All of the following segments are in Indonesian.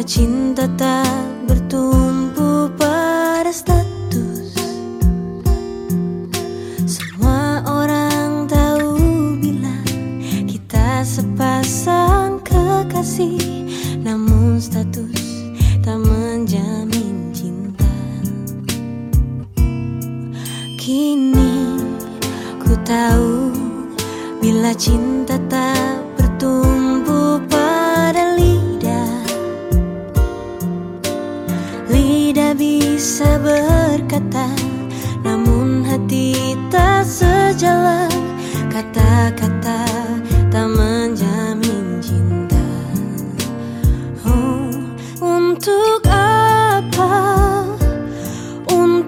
Cinta tak bertumpu pada status. Semua orang tahu bila kita sepasang kekasih. Namun status tak menjamin cinta. Kini ku tahu bila cinta tak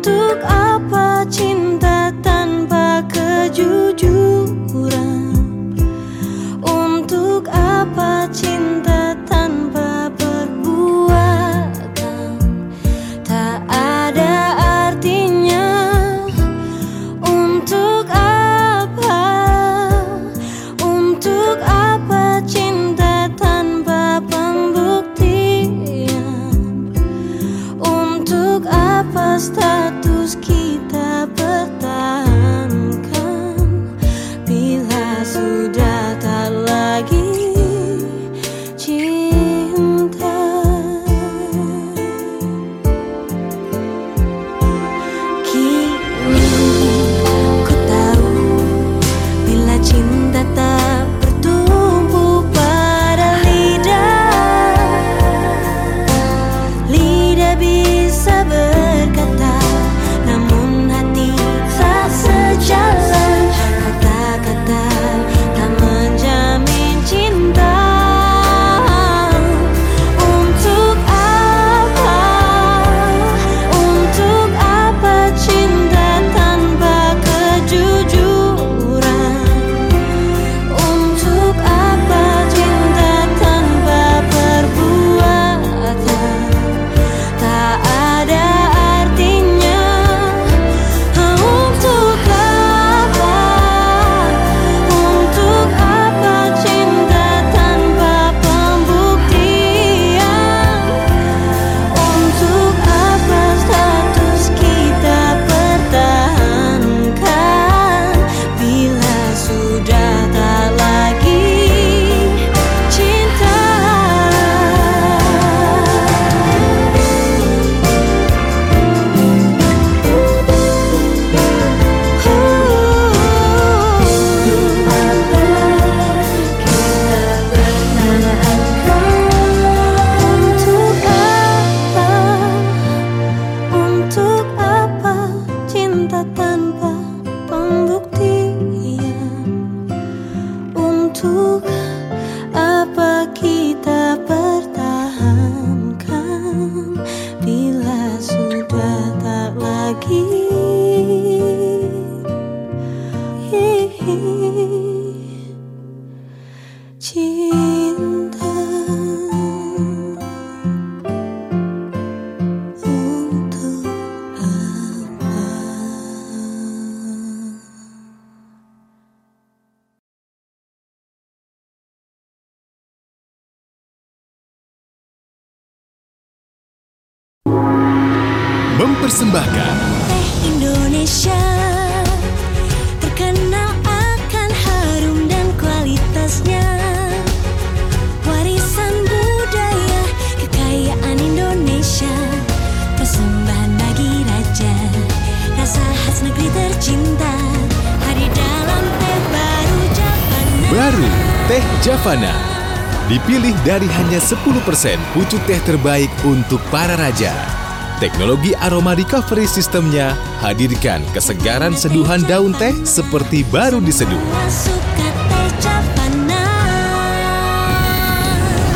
took cinta. Mempersembahkan Indonesia. Baru Teh Javana Dipilih dari hanya 10% pucuk teh terbaik untuk para raja. Teknologi aroma recovery sistemnya hadirkan kesegaran seduhan daun teh seperti baru diseduh.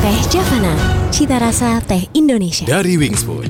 Teh Javana, cita rasa teh Indonesia. Dari Wings Food